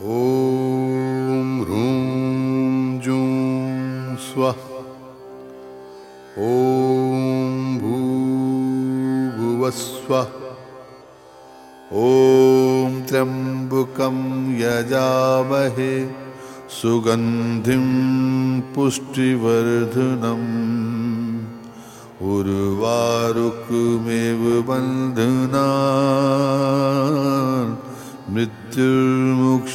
ॐ ह्रूं जूं स्वः ॐ भूभुवस्वः ॐ त्र्यम्बकं यजामहे सुगन्धिं पुष्टिवर्धनम् उर्वारुकमेव बन्धना मृत्युर्मुक्षीयमामृतात्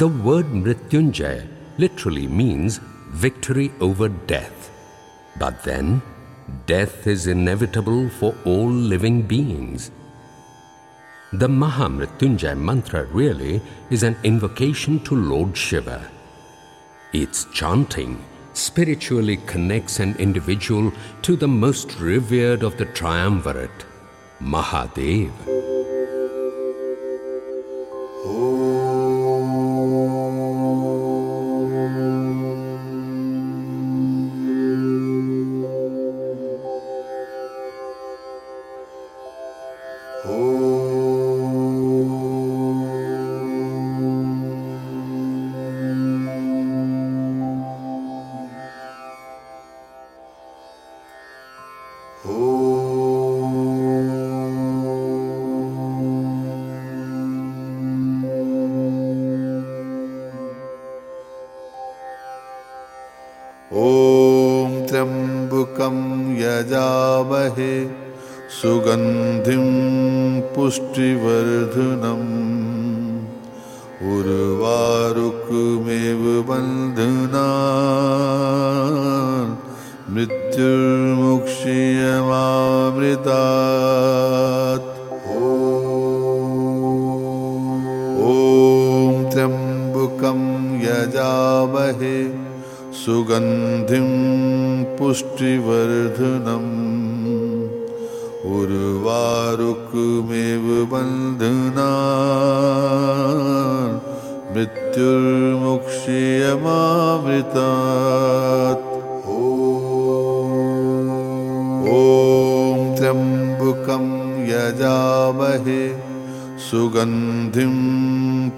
The word Mrityunjay literally means victory over death. But then, death is inevitable for all living beings. The Mahamrityunjay mantra really is an invocation to Lord Shiva. Its chanting spiritually connects an individual to the most revered of the triumvirate, Mahadev. यजामहे सुगन्धिं पुष्टिवर्धनम् उर्वारुकमेव बन्धना मृत्युर्मुक्षीयमामृतात्। ॐ त्र्यम्बकं यजामहे सुगन्धिं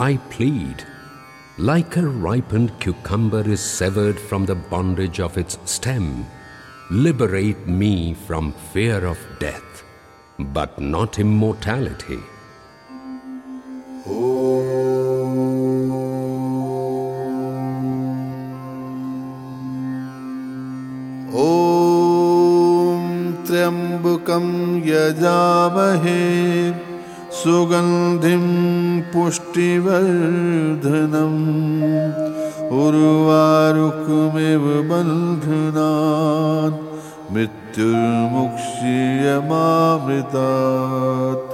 I plead. Like a ripened cucumber is severed from the bondage of its stem, liberate me from fear of death, but not immortality. ॐ त्र्यम्बकं यजामहे उर्वारुकमेव बन्धनान् मृत्युर्मुक्षीयमामृतात्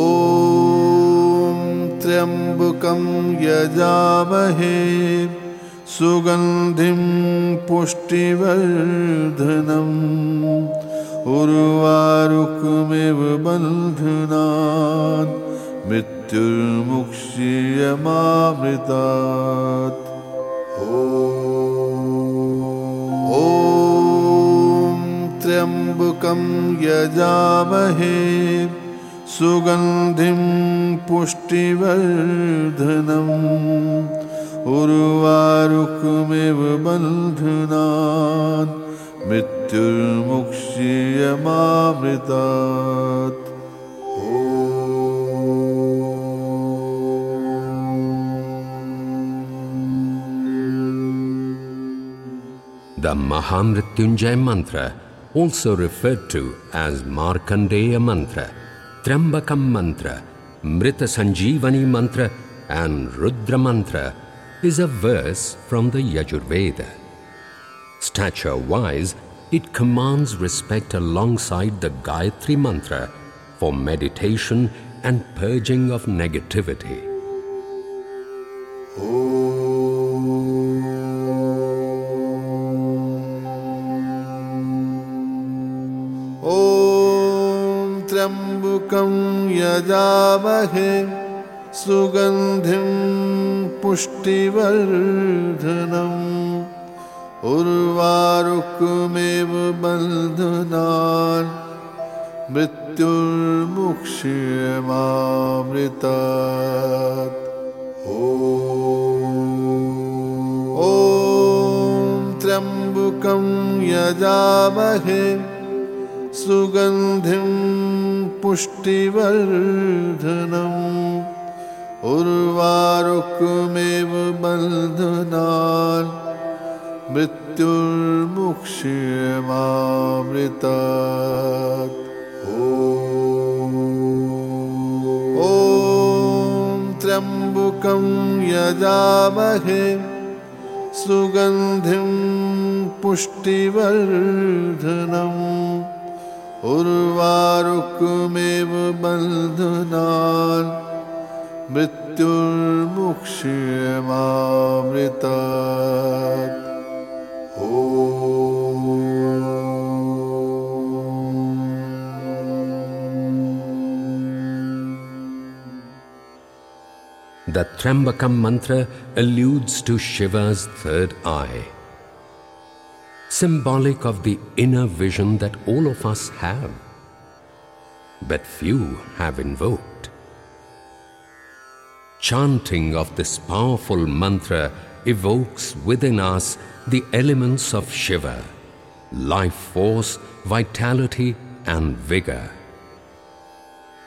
ॐ त्र्यम्बकं यजामहे सुगन्धिं पुष्टिवर्धनम्। उर्वारुकमेव बन्धनान् मृत्युर्मुक्षीयमामृतात् ॐ त्र्यम्बकं यजामहे सुगन्धिं पुष्टिवर्धनम् उर्वारुकमेव बन्धनान् मृत्युर्मुक्षीयमामृतात् The Mahamrityunjay mantra, also referred to as Markandeya mantra, Trambakam mantra, Mrita Sanjeevani mantra, and Rudra mantra, is a verse from the Yajurveda. Stature wise, it commands respect alongside the Gayatri mantra for meditation and purging of negativity. ॐ त्र्यम्बकं यजामहे सुगन्धिं पुष्टिवर्धनम्। उर्वारुकमेव बन्धनान् मृत्युर्मुक्ष्यमामृतात्। ॐ त्र्यम्बकं यजामहे सुगन्धिं पुष्टिवर्धनम् उर्वारुकमेव बन्धनान् मृत्युर्मुक्ष्यमामृतात्। ॐ त्र्यम्बकं यजामहे सुगन्धिं पुष्टिवर्धनम् उर्वारुकमेव बन्धनान् मृत्युर्मुक्ष्यमामृतात् The Trambakam mantra alludes to Shiva's third eye, symbolic of the inner vision that all of us have, but few have invoked. Chanting of this powerful mantra evokes within us the elements of Shiva life force, vitality, and vigor.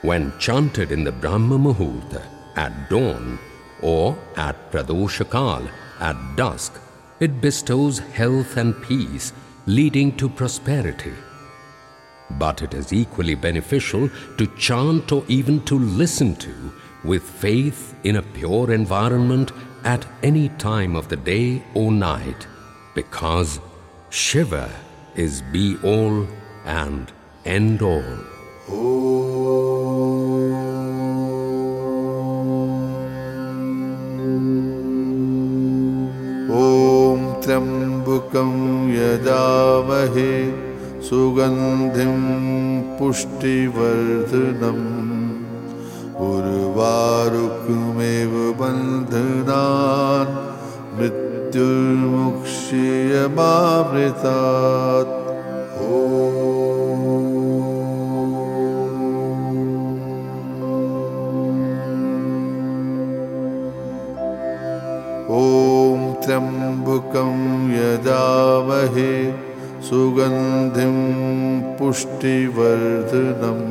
When chanted in the Brahma Muhurta at dawn or at Pradoshakal at dusk, it bestows health and peace, leading to prosperity. But it is equally beneficial to chant or even to listen to with faith in a pure environment at any time of the day or night, because Shiva is be all and end all. त्र्यम्बकं यजामहे सुगन्धिं पुष्टिवर्धनम् उर्वारुकमेव बन्धनान् मृत्युर्मुक्ष्यमामृतात् ॐ त्र्यम्बकं यजामहे सुगन्धिं पुष्टिवर्धनम्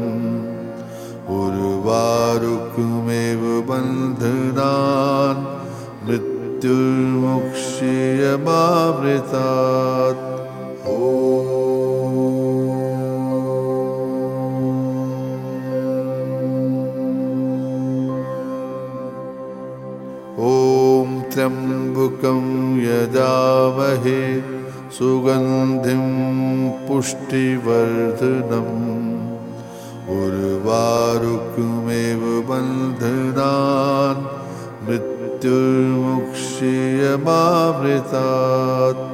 उर्वारुकमेव बन्धनान् मृत्युर्मुक्ष्यमामृतात् ॐ त्र्यम्बकं यजामहे सुगन्धिं पुष्टिवर्धनम् उर्वारुकमेव बन्धनान् मृत्युर्मुक्ष्यमामृतात्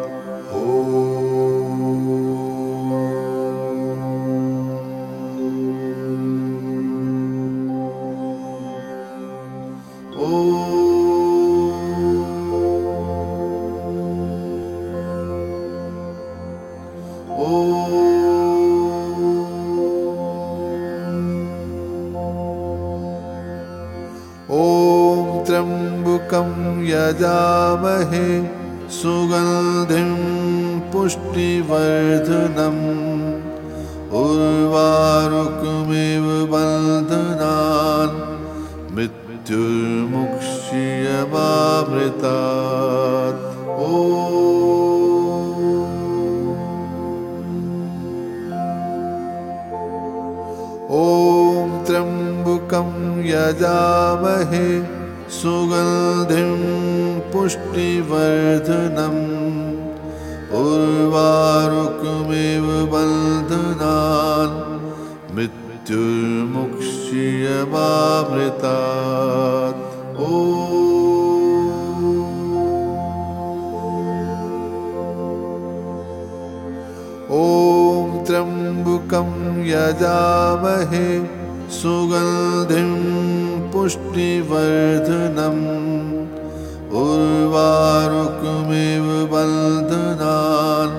त्र्यम्बुकं यजामहे सुगन्धिं पुष्टिवर्धनम् उर्वारुकमेव बन्धनान् वर्धनान् ओ। ॐ त्र्यम्बुकं यजामहे सुगन्धिं पुष्टिवर्धनम् उर्वारुकमेव बन्धनान् मृत्युर्मुक्ष्यमामृतात् ओ। ॐ त्र्यम्बकं यजामहे सुगन्धिं पुष्टिवर्धनम्। उर्वारुकमेव बन्धनान्।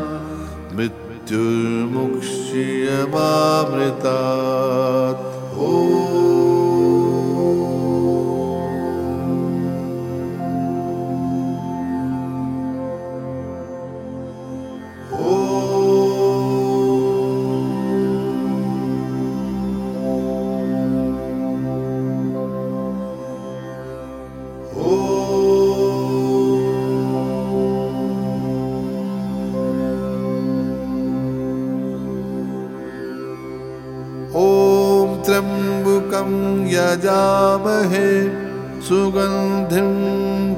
मृत्युर्मुक्ष्यमामृतात् यजामहे सुगन्धिं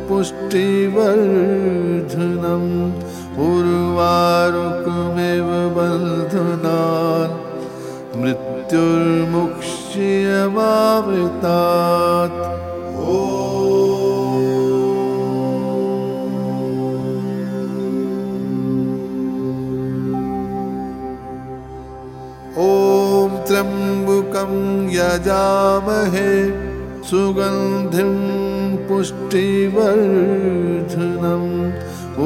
पुष्टिवर्धनम् उर्वारुकमेव बन्धनान् मृत्युर्मुक्ष्यमामृतात् यजामहे सुगन्धिं पुष्टिवर्धनम्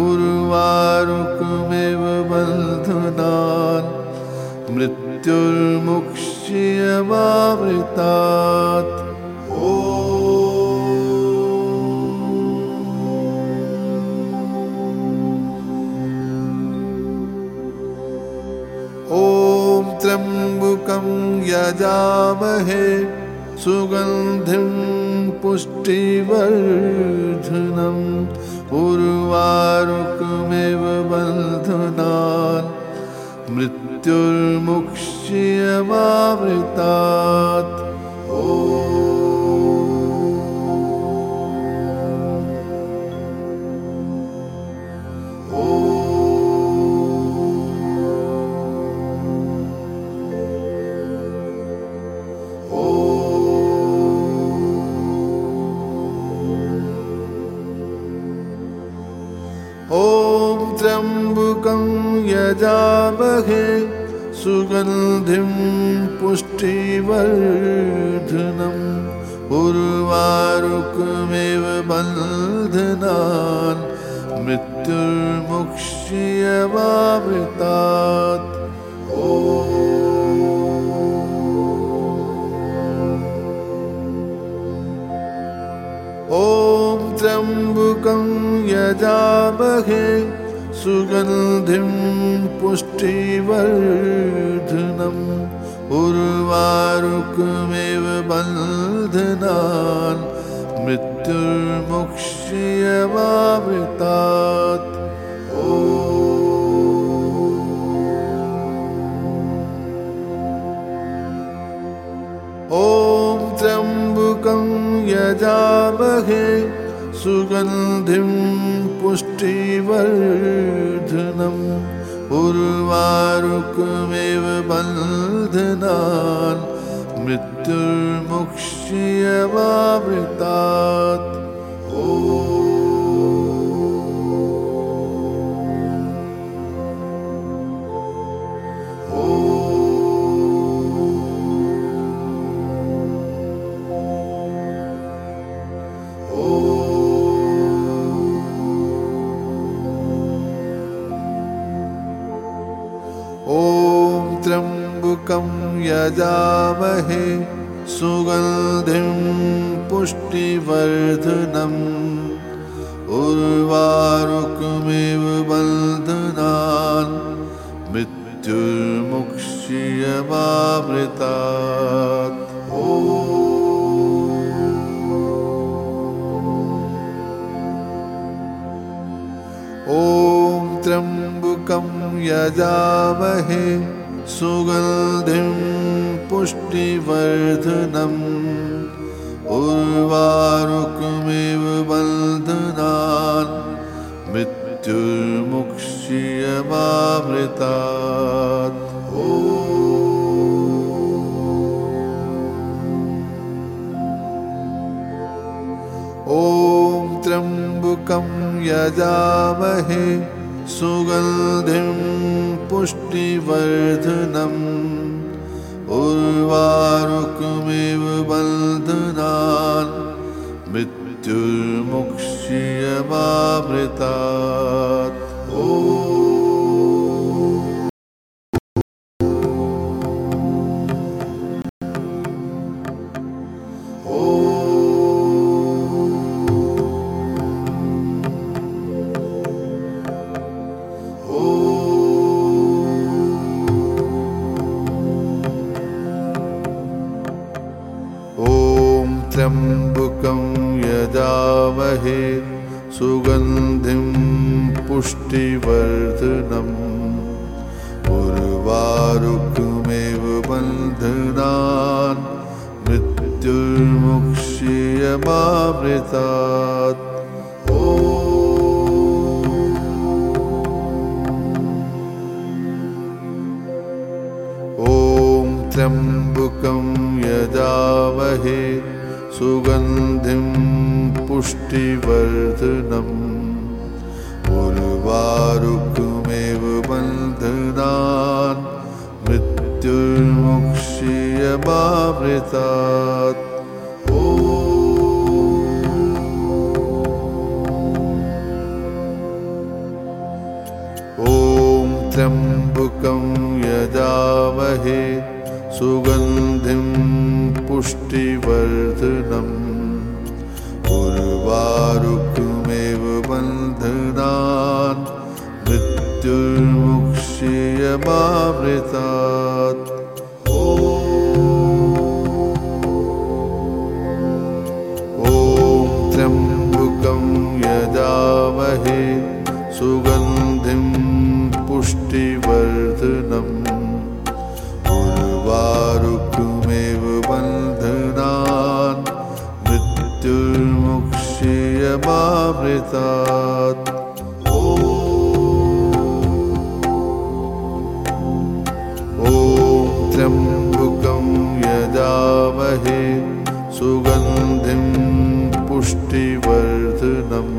उर्वारुकमेव बन्धनान् मृत्युर्मुक्ष्यमामृतात् ओ त्र्यम्बकं यजामहे सुगन्धिं पुष्टिवर्धनम् उर्वारुकमेव बन्धनान् मृत्युर्मुक्ष्यमामृतात् ओ ॐ त्र्यम्बकं यजामहे सुगन्धिं पुष्टिवर्धनम् उर्वारुकमेव बन्धनान् मृत्युर्मुक्ष्यमामृतात् यजामहे सुगन्धिं पुष्टिवर्धनम् उर्वारुकमेव बन्धनान् मृत्युर्मुक्ष्यमामृतात् ओ ॐ त्र्यम्बकं यजामहे सुगन्धिं पुष्टिवर्धनम् उर्वारुकमेव बन्धनान् मृत्युर्मुक्ष्यमामृतात् ओ त्र्यम्बकं यजामहे सुगन्धिं पुष्टिवर्धनम् उर्वारुकमेव बन्धनान् मृत्युर्मुक्ष्यमामृतात् ओ ॐ त्र्यम्बकं यजामहे सुगन्धिं पुष्टिवर्धनम् उर्वारुकमेव बन्धनान् मृत्युर्मुक्ष्यमामृतात् ॐ त्र्यम्बकं यजामहे सुगन्धिं पुष्टिवर्धनम्। उर्वारुकमेव बन्धनान्। मृत्युर्मुक्ष्यमामृतात् ओ त्र्यम्बकं यजामहे सुगन्धिं पुष्टिवर्धनम् उर्वारुकमेव बन्धनान् मृत्युर्मुक्ष्यमामृतात् ॐ त्र्यम्बकं यजामहे सुगन्धिं पुष्टिवर्धनम् उर्वारुकमेव बन्धनान् मृत्युर्मुक्ष्यमामृतात् ओ। ॐ त्र्यम्बकं यजामहे सुगन्धिं पुष्टिवर्धनम् उर्वारुकमेव बन्धनान् मृत्युर्मुक्ष्यमामृतात् ओ ॐ त्र्यम्बकं यजामहे सुगन्धिं पुष्टिवर्धनम्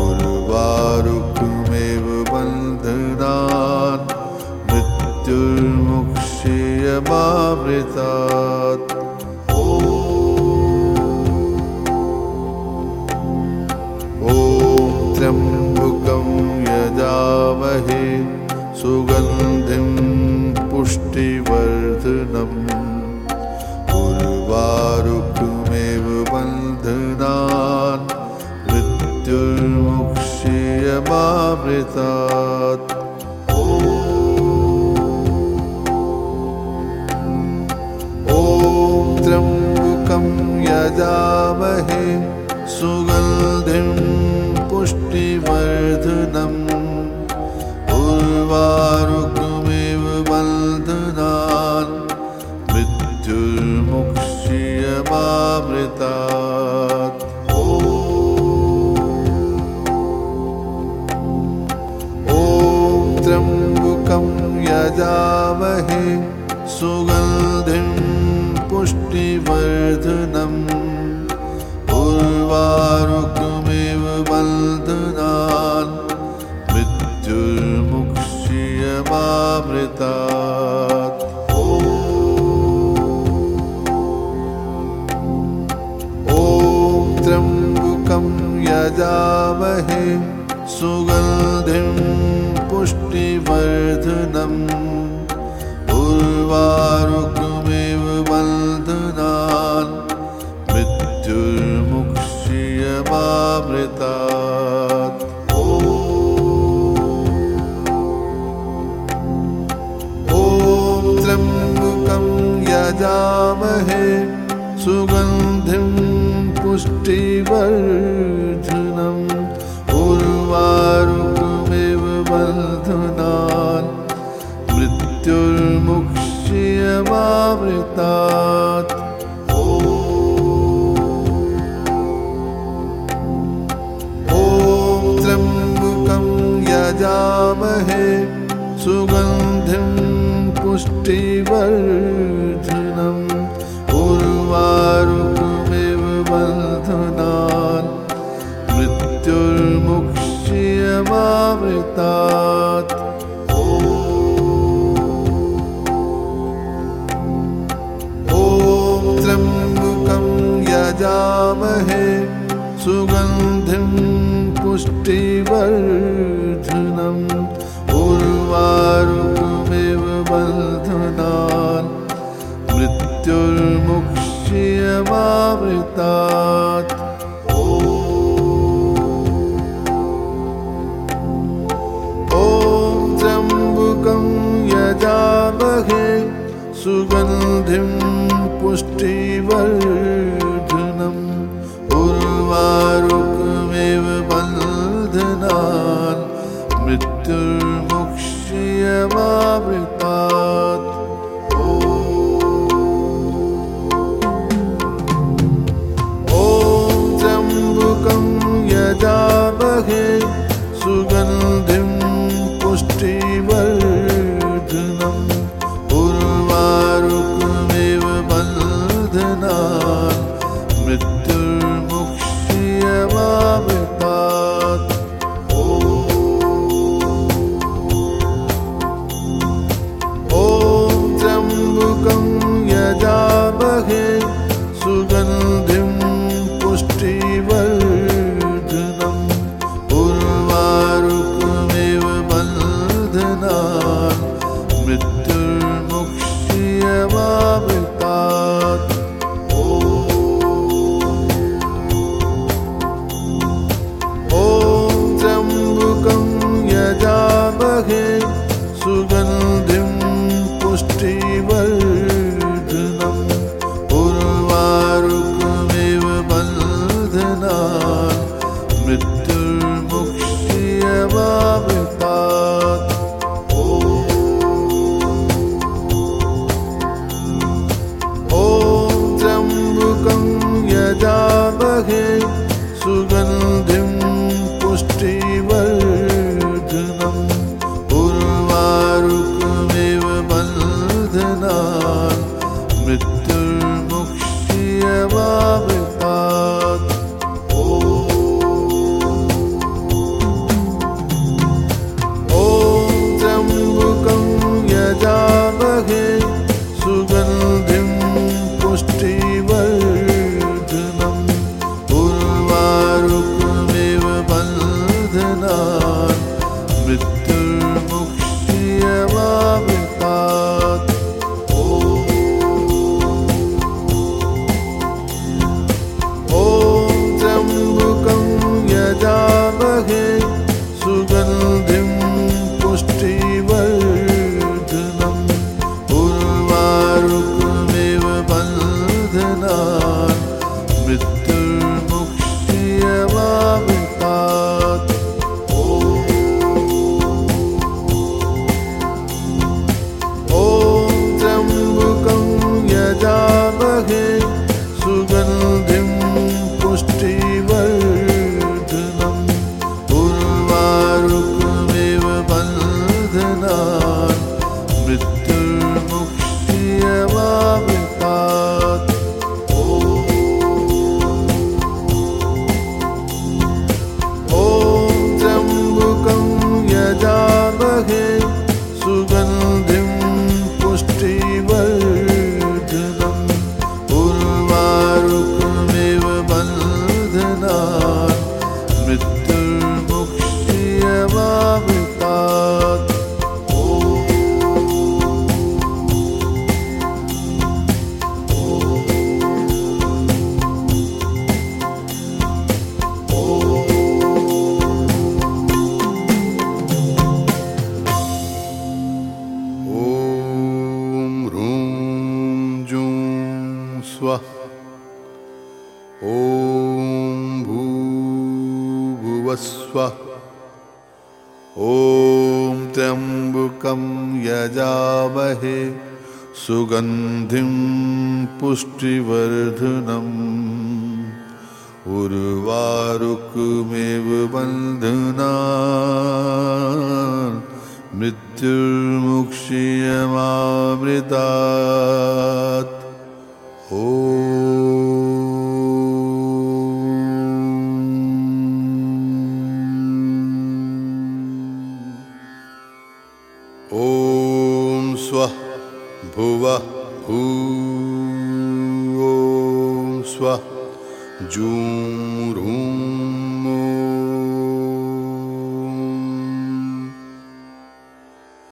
उर्वारुकमेव बन्धनान् मृत्युर्मुक्ष्यमामृतात् ओ ॐ त्र्यम्बकं यजामहे सुगन्धिं पुष्टिवर्धनम् उर्वारुकमेव सुगन्धिं पुष्टिवर्धनम् उर्वारुकमेव बन्धनान् मृत्युर्मुक्ष्यमामृतात्। ओ ॐ त्र्यम्बकं यजामहे सुगन्धिं पुष्टिवर्धनम् उर्वारुकमेव बन्धनान् मृत्युर्मुक्ष्यमामृतात् ॐ त्र्यम्बकं यजामहे। सुगन्धिं पुष्टिवर्धनम् 다. सुगन्धिं पुष्टिवर्धनम् ॐ त्र्यम्बकं यजामहे सुगन्धिं पुष्टिवर्धनम् उर्वारुकमेव बन्धना मृत्युर्मुक्षीयमामृतात्। ॐ भुवः ॐ स्वः जूं